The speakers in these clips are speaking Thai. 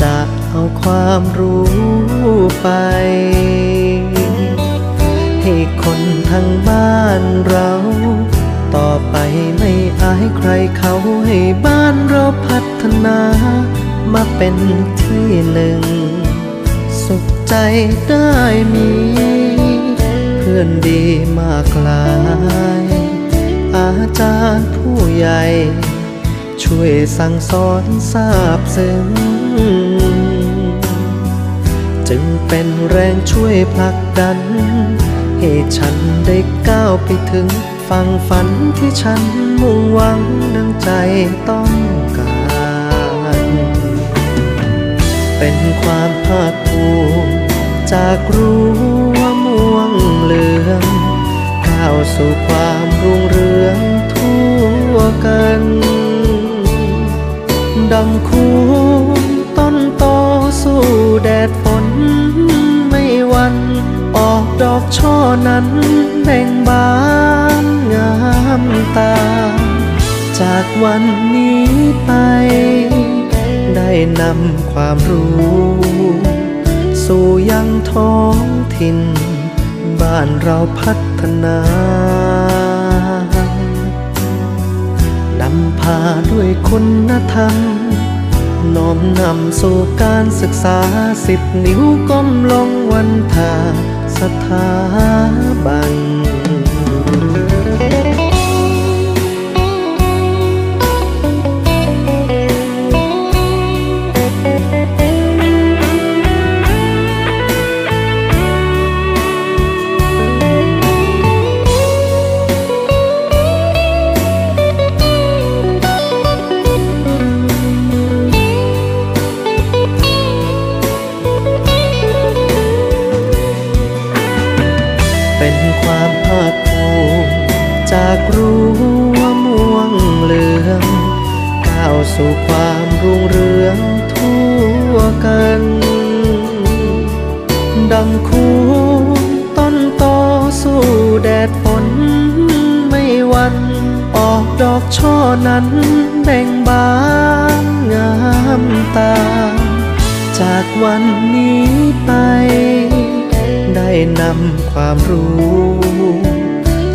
จะเอาความรู้ไป ให้คนทางบ้านเรา ต่อไปไม่อายใครเขาให้บ้านเราพัฒนา มาเป็นที่หนึ่ง สุขใจได้มี เพื่อนดีมากลาย อาจารย์ผู้ใหญ่ ช่วยสั่งสอนทราบซึ้ง จึงเป็นแรงช่วยผลักดัน ให้ฉันได้ก้าวไปถึงฝั่งฝันที่ฉันมุ่งหวังดังใจต้องการ เป็นความภาคภูมิจากรั้ว่าม่วงเหลืองก้าวสู่ความรุ่งเรืองทั่วกันดำคู ออกดอกช่อนั้นแบ่งบานงามตา จากวันนี้ไป ได้นำความรู้ สู่ยังท้องถิ่น บ้านเราพัฒนานำพาด้วยคุณธรรม น้อมนำสู่การศึกษาสิบนิ้วก้มลงวันทาสถาบันเป็นากรั้ว่าม่วงเหลืองก้าวสู่ความรุ่งเรืองทั่วกันดังคูต้นโตสู้แดดฝนไม่วัน ออกดอกช่อนั้นแบ่งบานงามตา จากวันนี้ไป ได้นำความรู้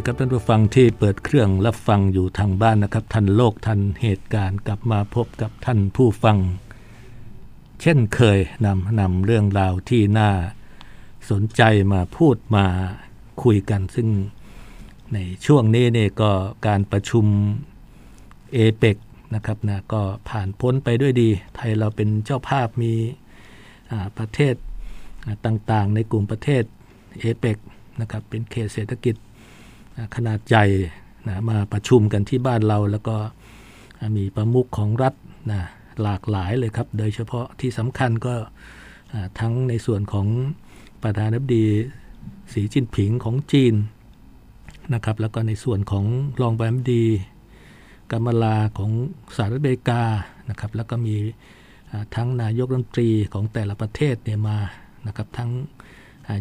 ดีครับท่านผู้ฟังที่เปิดเครื่องรับฟังอยู่ทางบ้านนะครับ ทันโลกทันเหตุการณ์กลับมาพบกับท่านผู้ฟัง เช่นเคยนำนำเรื่องราวที่น่าสนใจมาพูดมาคุยกันซึ่งในช่วงนี้เนี่ยก็การประชุมเอเปกนะครับนะก็ผ่านพ้นไปด้วยดี ไทยเราเป็นเจ้าภาพมีประเทศอ่าต่างๆ ในกลุ่มประเทศเอเปกนะครับเป็นเขตเศรษฐกิจ ขนาดใหญ่นะมาประชุมกันที่บ้านเราแล้วก็มีประมุขของรัฐนะหลากหลายเลยครับ โดยเฉพาะที่สำคัญก็ทั้งในส่วนของประธานาธิบดีสีจิ้นผิงของจีนนะครับ แล้วก็ในส่วนของรองประธานาธิบดีกัมมาลาของสหรัฐอเมริกานะครับ แล้วก็มีทั้งนายกรัฐมนตรีของแต่ละประเทศเนี่ยมานะครับทั้ง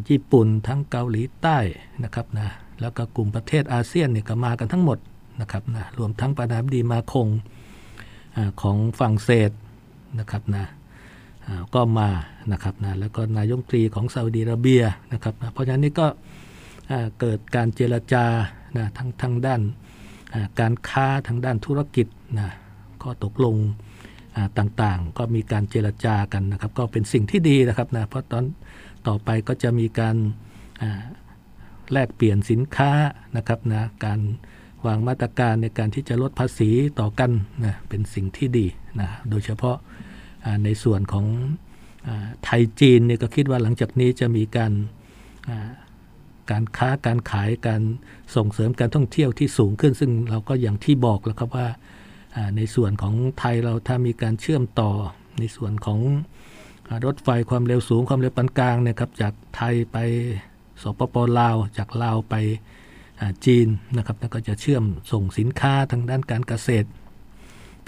ญี่ปุ่นทั้งเกาหลีใต้นะครับนะ แล้วก็กลุ่มประเทศอาเซียนเนี่ยก็มากันทั้งหมดนะครับนะรวมทั้งประธานาธิบดีมาคงอของฝรั่งเศสนะครับนะก็มานะครับนะแล้วก็นายกรัฐมตรีของซาอุดิอาระเบียนะครับนะเพราะฉะนั้นนี่ก็เกิดการเจรจานะทั้งทางด้านการค้าทางด้านธุรกิจนะข้อตกลงต่างๆ ก็มีการเจรจากันนะครับ ก็เป็นสิ่งที่ดีนะครับนะเพราะตอนต่อไปก็จะมีการ แลกเปลี่ยนสินค้านะครับนะการวางมาตรการในการที่จะลดภาษีต่อกันนะเป็นสิ่งที่ดีนะโดยเฉพาะในส่วนของไทยจีนเนี่ยก็คิดว่าหลังจากนี้จะมีการการค้าการขายการส่งเสริมการท่องเที่ยวที่สูงขึ้น ซึ่งเราก็อย่างที่บอกแล้วครับว่าในส่วนของไทยเราถ้ามีการเชื่อมต่อในส่วนของรถไฟความเร็วสูงความเร็วปานกลางเนี่ยครับจากไทยไป สปปลาว จากลาวไปจีนนะครับแล้วก็จะเชื่อมส่งสินค้าทางด้านการเกษตร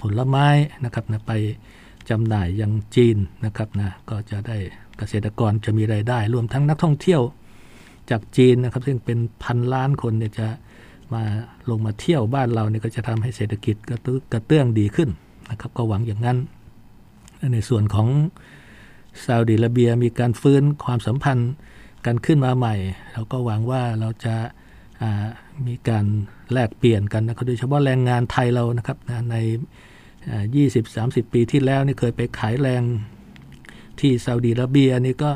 ผลไม้นะครับนะไปจำหน่ายยังจีนนะครับนะก็จะได้เกษตรกรจะมีไรายได้ รวมทั้งนักท่องเที่ยวจากจีนนะครับ ซึ่งเป็นพันล้านคนเนี่ยจะมาลงมาเที่ยวบ้านเราเนี่ยก็จะทำให้เศรษฐกิจกระตุ้กระเตื้องดีขึ้นนะครับ ก็หวังอย่างนั้น ในส่วนของซาอุดิอาระเบียมีการฟื้นความสัมพันธ์ กันขึ้นมาใหม่ เราก็หวังว่าเราจะมีการแลกเปลี่ยนกันนะครับโดยเฉพาะแรงงานไทยเรานะครับใน 20-30 ปีที่แล้วนี่เคยไปขายแรงที่ซาอุดิอาระเบียนี่ก็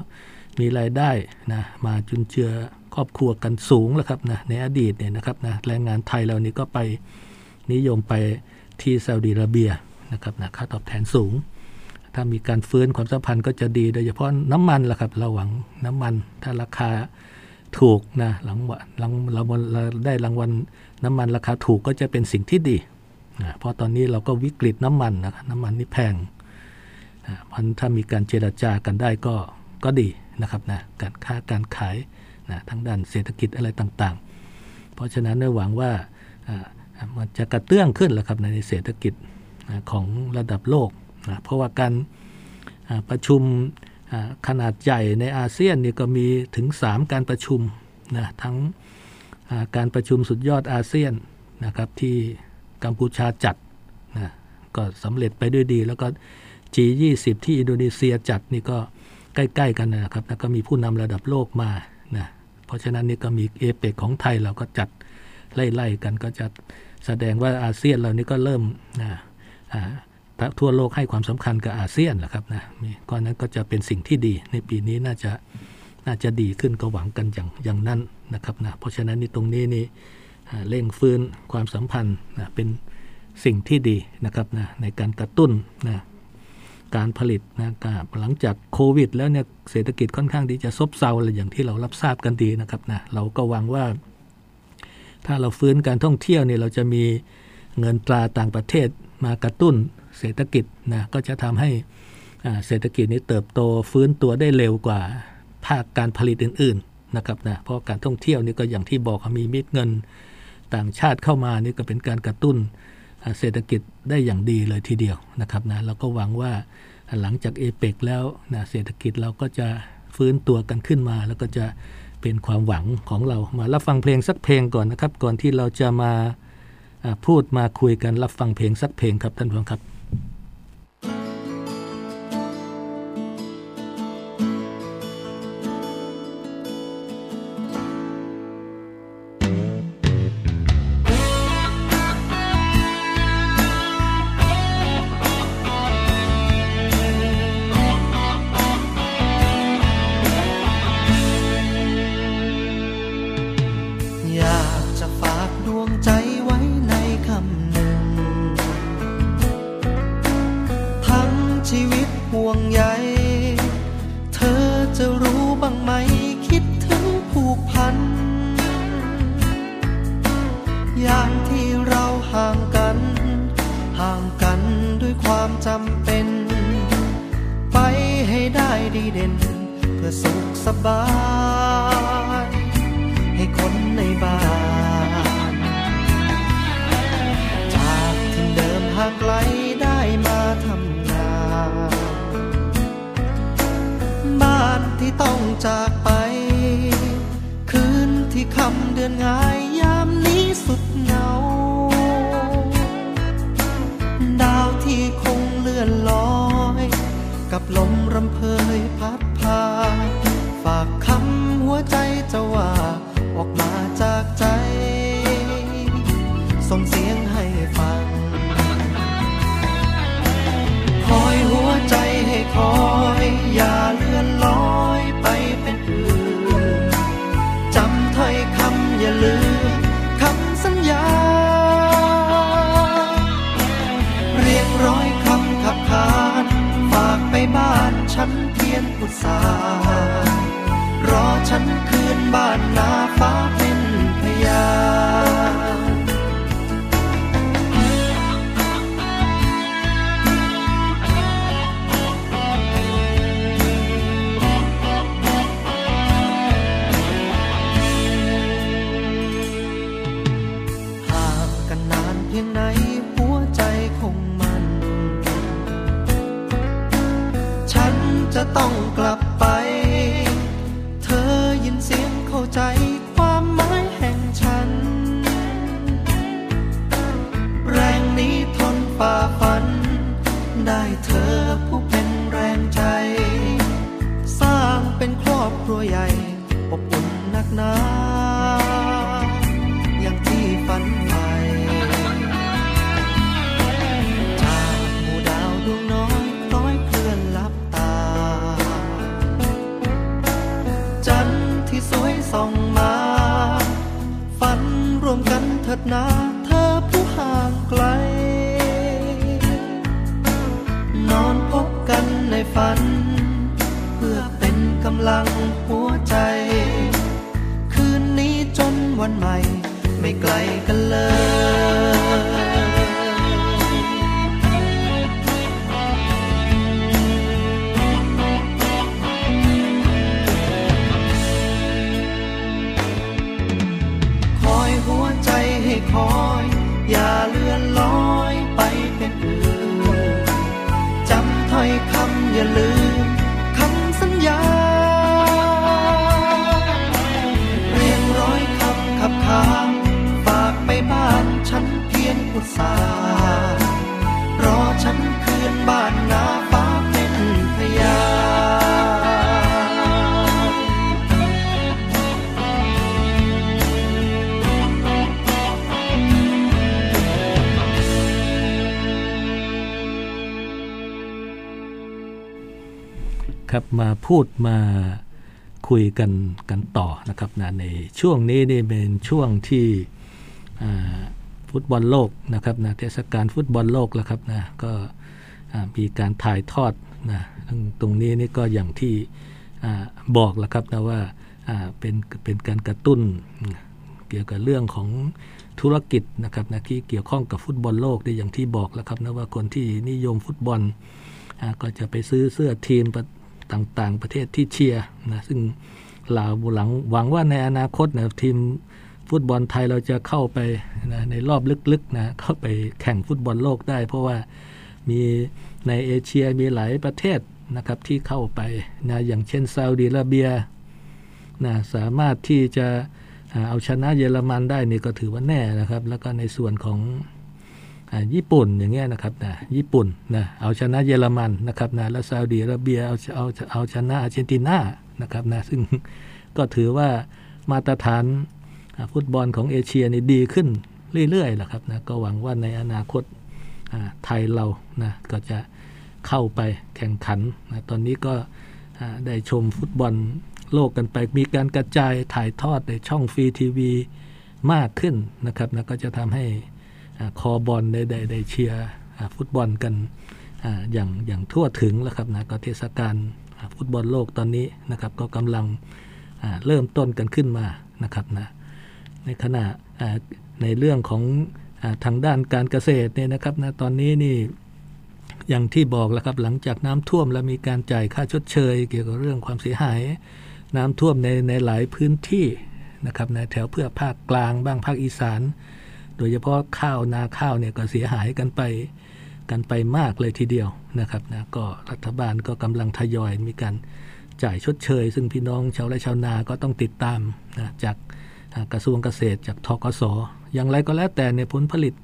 มีรายได้นะมาจุนเจือครอบครัวกันสูงแล้วครับนะในอดีตเนี่ยนะครับนะแรงงานไทยเรานี่ก็ไปนิยมไปที่ซาอุดิอาระเบียนะครับนะค่าตอบแทนสูง ถ้ามีการฟื้นความสัมพันธ์ก็จะดีโดยเฉพาะน้ำมันละครับเราหวังน้ำมัน ถ้าราคาถูกนะหลังหลังเราได้รางวัลน้ำมันราคาถูกก็จะเป็นสิ่งที่ดีนะเพราะตอนนี้เราก็วิกฤตน้ำมันนะน้ำมันนี่แพงมันถ้ามีการเจรจากันได้ก็ก็ดีนะครับนะการค้าการขายนะทั้งด้านเศรษฐกิจอะไรต่างๆ เพราะฉะนั้นได้หวังว่ามันจะกระเตื้องขึ้นแหละครับในเศรษฐกิจของระดับโลก นะเพราะว่าการประชุมขนาดใหญ่ในอาเซียนนี่ก็มีถึง 3 การประชุมนะทั้งการประชุมสุดยอดอาเซียนนะครับที่กัมพูชาจัดนะก็สำเร็จไปด้วยดี แล้วก็ G20 ที่อินโดนีเซียจัดนี่ก็ใกล้ๆกันนะครับแล้วก็มีผู้นำระดับโลกมานะเพราะฉะนั้นนี่ก็มีเอเปกของไทยเราก็จัดไล่ๆกันก็จะแสดงว่าอาเซียนเรานี่ก็เริ่มนะ ทั่วโลกให้ความสำคัญกับอาเซียนแหละครับนะก็นั้นก็จะเป็นสิ่งที่ดี ในปีนี้น่าจะน่าจะดีขึ้นก็หวังกันอย่างอย่างนั้นนะครับนะเพราะฉะนั้นนี่ตรงนี้นี่เร่งฟื้นความสัมพันธ์นะเป็นสิ่งที่ดีนะครับนะในการกระตุ้นนะการผลิตนะหลังจากโควิด แล้วเนี่ยเศรษฐกิจค่อนข้างที่จะซบเซาอะไรอย่างที่เรารับทราบกันดีนะครับนะเราก็หวังว่า ถ้าเราฟื้นการท่องเที่ยวเนี่ยเราจะมีเงินตราต่างประเทศมากระตุ้น เศรษฐกิจนะก็จะทำให้เศรษฐกิจนี้เติบโตฟื้นตัวได้เร็วกว่าภาคการผลิตอื่นๆนะครับนะเพราะการท่องเที่ยวนี่ก็อย่างที่บอกมีมิตรเงินต่างชาติเข้ามานี่ก็เป็นการกระตุ้นเศรษฐกิจได้อย่างดีเลยทีเดียวนะครับนะเราก็หวังว่าหลังจากเอเปกแล้วนะเศรษฐกิจเราก็จะฟื้นตัวกันขึ้นมา แล้วก็จะเป็นความหวังของเรามารับฟังเพลงสักเพลงก่อนนะครับ ก่อนที่เราจะมาพูดมาคุยกันรับฟังเพลงสักเพลงครับท่านผู้ชมครับ พื่อสุขสบาย ให้คนในบ้าน จากที่เดิมหากไกลได้มาทำงาน บ้านที่ต้องจากไป คืนที่คำเดือนงายยามนี้สุดเหงา ดาวที่คงเลื่อนลอย กับลมรำเพยพัดพา ฝากคำหัวใจจะว่า ออกมาจากใจ สารรอฉันคืนบ้านนา อย อย่าเลื่อนลอยไปเป็นอื่นจำถ้อยคำอย่าลืมคำสัญญา เรียงร้อยคำขับขานฝากไปบ้านฉันเพียงอุตสาห์ ครับมาพูดมาคุยกันกันต่อนะครับนะในช่วงนี้นี่เป็นช่วงที่ฟุตบอลโลกนะครับนะเทศกาลฟุตบอลโลกแล้วครับนะก็มีการถ่ายทอดนะตรงนี้นี่ก็อย่างที่บอกแล้วครับนะว่าเป็นเป็นการกระตุ้นเกี่ยวกับเรื่องของธุรกิจนะครับนะที่เกี่ยวข้องกับฟุตบอลโลกได้อย่างที่บอกแล้วครับนะว่าคนที่นิยมฟุตบอลก็จะไปซื้อเสื้อทีมประ ต่างๆ ประเทศที่เชียร์นะซึ่งลาวหลังหวังว่าในอนาคตนะทีมฟุตบอลไทยเราจะเข้าไปนะในรอบลึกๆนะเข้าไปแข่งฟุตบอลโลกได้ เพราะว่ามีในเอเชียมีหลายประเทศนะครับที่เข้าไปนะอย่างเช่นซาอุดิอาระเบียนะสามารถที่จะเอาชนะเยอรมันได้นี่ก็ถือว่าแน่นะครับ แล้วก็ในส่วนของ ญี่ปุ่นอย่างเงี้ยนะครับนะญี่ปุ่นนะเอาชนะเยอรมันนะครับนะแล้วซาอุดิอาระเบียเอาเอาเอาชนะอาร์เจนตินานะครับนะซึ่งก็ถือว่ามาตรฐานฟุตบอลของเอเชียนี่ดีขึ้นเรื่อยๆแหละครับนะก็หวังว่าในอนาคตไทยเรานะก็จะเข้าไปแข่งขันนะตอนนี้ก็ได้ชมฟุตบอลโลกกันไปมีการกระจายถ่ายทอดในช่องฟรีทีวีมากขึ้นนะครับนะก็จะทำให้ คอบอลได้ได้ได้เชียร์ฟุตบอลกันอย่างอย่างทั่วถึงแล้วครับนะก็เทศกาลฟุตบอลโลกตอนนี้นะครับก็กำลังเริ่มต้นกันขึ้นมานะครับนะในขณะในเรื่องของอทางด้านการเกษตรเนี่ยนะครับนะตอนนี้นี่อย่างที่บอกแล้วครับหลังจากน้ำท่วมแล้วมีการจ่ายค่าชดเชย เกี่ยวกับเรื่องความเสียหาย น้ำท่วมในในหลายพื้นที่นะครับในแถวเพื่อภาคกลางบ้างภาคอีสาน โดยเฉพาะข้าวนาข้าวเนี่ยก็เสียหายกันไปกันไปมากเลยทีเดียวนะครับนะก็รัฐบาลก็กำลังทยอยมีการจ่ายชดเชย ซึ่งพี่น้องชาวไร่ชาวนาก็ต้องติดตามนะจากกระทรวงเกษตรจากทกสอย่างไรก็แล้วแต่ในผลผลิต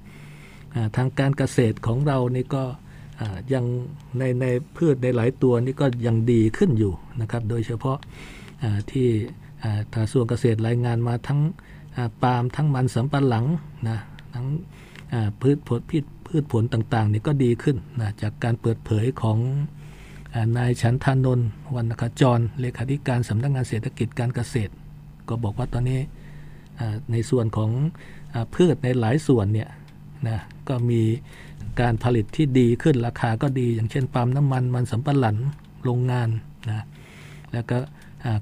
ทางการเกษตรของเรานี่ก็ยังในในพืชในหลายตัวนี่ก็ยังดีขึ้นอยู่นะครับ โดยเฉพาะที่กระทรวงเกษตรรายงานมาทั้ง ปาล์มทั้งมันสำปะหลังนะทั้งพืชผลพืชพืชผลต่างๆนี่ก็ดีขึ้นนะจากการเปิดเผยของนายฉันทานนท์วรรณขจรเลขาธิการสำนักงานเศรษฐกิจการเกษตร ก็บอกว่าตอนนี้ในส่วนของอพืชในหลายส่วนเนี่ยนะก็มีการผลิตที่ดีขึ้นราคาก็ดี อย่างเช่นปาล์มน้ำมันมันสำปะหลังโรงงานนะแล้วก็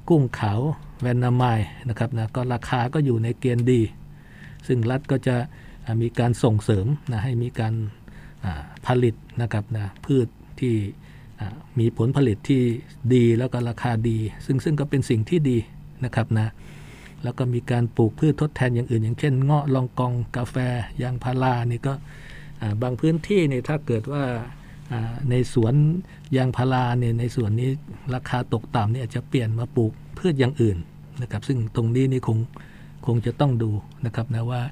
กุ้งขาว แวนนามายนะครับนะก็ราคาก็อยู่ในเกณฑ์ดี ซึ่งรัฐก็จะมีการส่งเสริมนะให้มีการผลิตนะครับนะพืชที่มีผลผลิตที่ดีแล้วก็ราคาดี ซึ่งซึ่งก็เป็นสิ่งที่ดีนะครับนะแล้วก็มีการปลูกพืชทดแทนอย่างอื่น อย่างเช่นเงาะลองกองกาแฟยางพารานี่ก็บางพื้นที่เนี่ยถ้าเกิดว่าในสวนยางพาราเนี่ยในสวนนี้ราคาตกต่ำเนี่ยจะเปลี่ยนมาปลูกพืชอย่างอื่น นะครับ ซึ่งตรงนี้นี่คงคงจะต้องดูนะครับนะว่า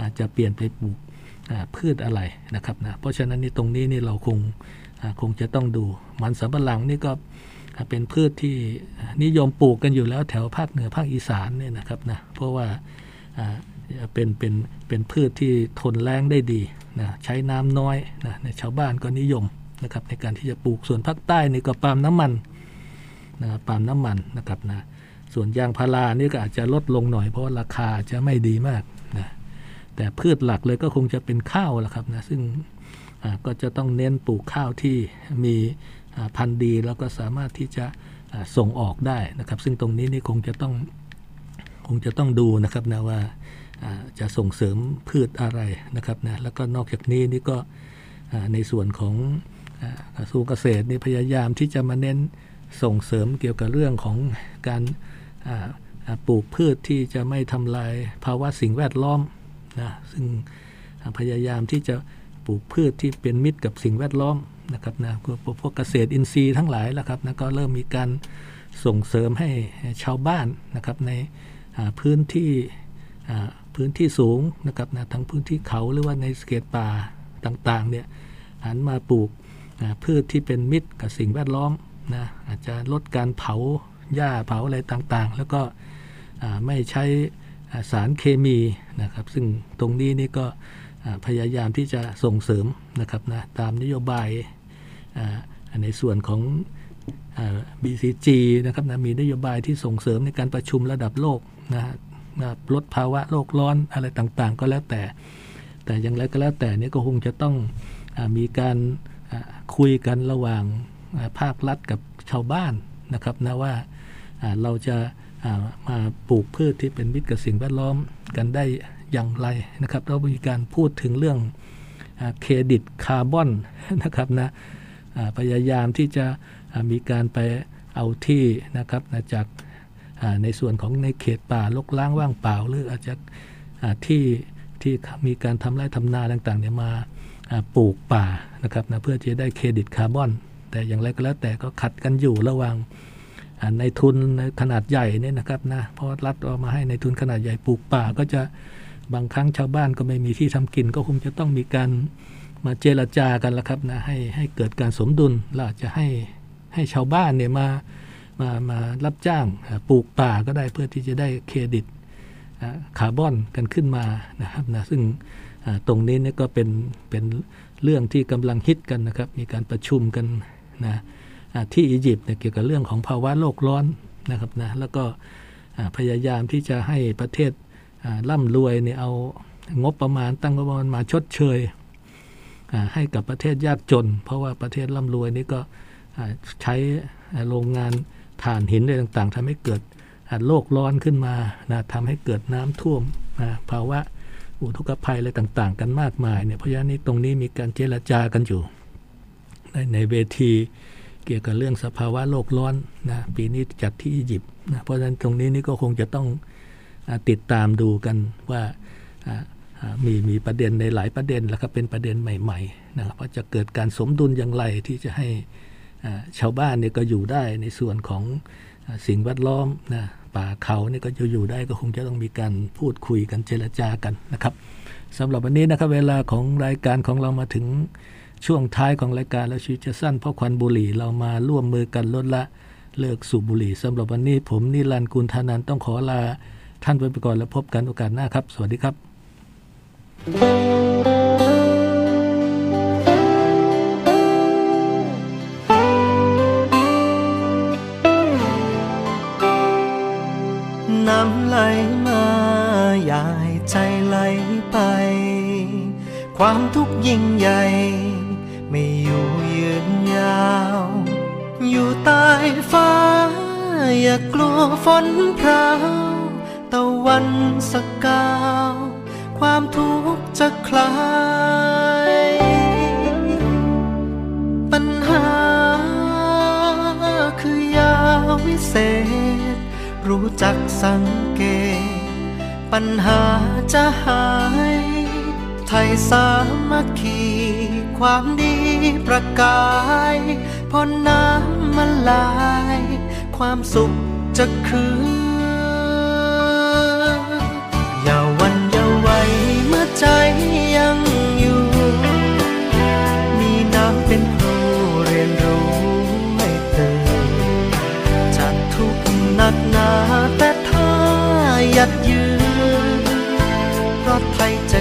อาจจะเปลี่ยนไปปลูกพืชอะไรนะครับนะเพราะฉะนั้นนี่ตรงนี้นี่เราคงคงจะต้องดูมันสำปะหลังนี่ก็เป็นพืชที่นิยมปลูกกันอยู่แล้วแถวภาคเหนือภาคอีสานเนี่ยนะครับนะเพราะว่าเป็นเป็นเป็นพืชที่ทนแรงได้ดีนะใช้น้ำน้อยนะในชาวบ้านก็นิยมนะครับในการที่จะปลูกส่วนภาคใต้นี่ก็ปาล์มน้ำมันนะปาล์มน้ำมันนะครับนะ ส่วนยางพารานี่ก็อาจจะลดลงหน่อยเพราะราคาจะไม่ดีมากนะแต่พืชหลักเลยก็คงจะเป็นข้าวละครับนะซึ่งก็จะต้องเน้นปลูกข้าวที่มีพันธุ์ดีแล้วก็สามารถที่จะส่งออกได้นะครับ ซึ่งตรงนี้นี่คงจะต้องคงจะต้องดูนะครับนะว่าจะส่งเสริมพืชอะไรนะครับนะแล้วก็นอกจากนี้นี่ก็ในส่วนของกระทรวงเกษตรนี่พยายามที่จะมาเน้นส่งเสริมเกี่ยวกับเรื่องของการ ปลูกพืชที่จะไม่ทำลายภาวะสิ่งแวดล้อมนะซึ่งพยายามที่จะปลูกพืชที่เป็นมิตรกับสิ่งแวดล้อมนะครับนะพวกเกษตรอินทรีย์ทั้งหลายแล้วครับนะก็เริ่มมีการส่งเสริมให้ชาวบ้านนะครับในพื้นที่พื้นที่สูงนะครับนะทั้งพื้นที่เขาหรือว่าในสเกตป่าต่างๆเนี่ยหันมาปลูกพืชที่เป็นมิตรกับสิ่งแวดล้อมนะอาจจะลดการเผา หญ้าเผาอะไรต่างๆ แล้วก็ไม่ใช้สารเคมีนะครับ ซึ่งตรงนี้นี่ก็พยายามที่จะส่งเสริมนะครับนะตามนโยบายในส่วนของ BCG นะครับนะมีนโยบายที่ส่งเสริมในการประชุมระดับโลกนะลดภาวะโลกร้อนอะไรต่างๆ ก็แล้วแต่ แต่อย่างไรก็แล้วแต่นี่ก็คงจะต้องอมีการคุยกันระหว่างภาครัฐกับชาวบ้านนะครับนะว่า เราจะมาปลูกพืชที่เป็นมิตรกับสิ่งแวดล้อมกันได้อย่างไรนะครับเรามีการพูดถึงเรื่องเครดิตคาร์บอนนะครับนะพยายามที่จะมีการไปเอาที่นะครับจากในส่วนของในเขตป่าลกล้างว่างเปล่า หรืออาจจะที่ที่มีการทำไร่ทำนาต่างๆเนี่ยมาปลูกป่านะครับนะเพื่อจะได้เครดิตคาร์บอน แต่อย่างไรก็แล้วแต่ก็ขัดกันอยู่ระหว่าง ในทุนขนาดใหญ่เนี่ยนะครับนะเพราะรัฐเอามาให้ในทุนขนาดใหญ่ปลูกป่า ก็จะบางครั้งชาวบ้านก็ไม่มีที่ทำกิน ก็คงจะต้องมีการมาเจรจากันละครับนะให้ให้เกิดการสมดุลเราจะให้ให้ชาวบ้านเนี่ยมามามารับจ้างปลูกป่าก็ได้เพื่อที่จะได้เครดิตคาร์บอนกันขึ้นมานะครับนะซึ่งตรงนี้เนี่ยก็เป็นเป็นเรื่องที่กำลังฮิตกันนะครับ มีการประชุมกันนะ ที่อียิปต์เกี่ยวกับเรื่องของภาวะโลกร้อนนะครับนะแล้วก็พยายามที่จะให้ประเทศร่ำรวยเนี่ยเอางบประมาณตั้งงบประมาณมาชดเชยให้กับประเทศยากจน เพราะว่าประเทศร่ำรวยนี่ก็ใช้โรงงานถ่านหินอะไรต่างๆทำให้เกิดโลกร้อนขึ้นมานะทำให้เกิดน้ำท่วมนะภาวะอุทกภัยอะไรต่างๆ กันมากมายเนี่ยเพราะฉะนั้นตรงนี้มีการเจรจากันอยู่ ในในเวที กี่ยวกับเรื่องสภาวะโลกร้อนนะปีนี้จัดที่อียิปต์นะเพราะฉะนั้นตรงนี้นี่ก็คงจะต้องติดตามดูกันว่ามีมีประเด็นในหลายประเด็นแล้วครับเป็นประเด็นใหม่ๆนะครับว่าจะเกิดการสมดุลอย่างไรที่จะให้ชาวบ้านเนี่ยก็อยู่ได้ในส่วนของสิ่งแวดล้อมนะป่าเขาเนี่ยก็จะอยู่ได้ก็คงจะต้องมีการพูดคุยกันเจรจากันนะครับสำหรับวันนี้นะครับเวลาของรายการของเรามาถึง ช่วงท้ายของรายการแล้วชีวิตจะสั้นเพราะควันบุหรี่เรามาร่วมมือกันลดละเลิกสูบบุหรี่สำหรับวันนี้ผมนิรันดร์กุลธานันต้องขอลาท่านไปก่อนแล้วพบกันโอกาสหน้าครับ สวัสดีครับน้ำไหลมาใหญ่ใจไหลไป ความทุกข์ยิ่งใหญ่ ไม่อยู่ยืนยาว อยู่ใต้ฟ้า อย่ากลัวฝนพราวตะวันสกาว ความทุกข์จะคลาย ปัญหาคือยาวิเศษ รู้จักสังเกต ปัญหาจะหาย ไทยสามัคคีความดีประกายพอน้ำมันลาย ความสุขจะคืนอย่าวันอย่าไวเมื่อใจยังอยู่ มีน้ำเป็นครูเรียนรู้ไม่เตื่นจะทุกข์หนักหนาแต่ถ้ายัดยืนเพราะไทยจะ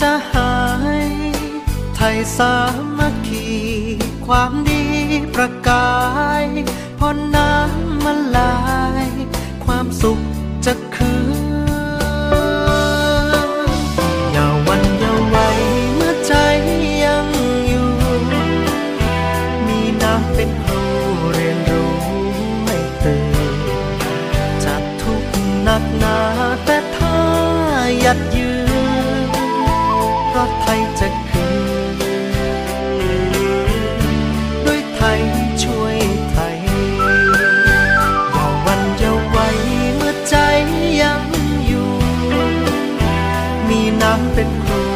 จะหาย ไทยสามัคคีความดีประกายพอน้ำมันลาย ความสุขามเป็นครู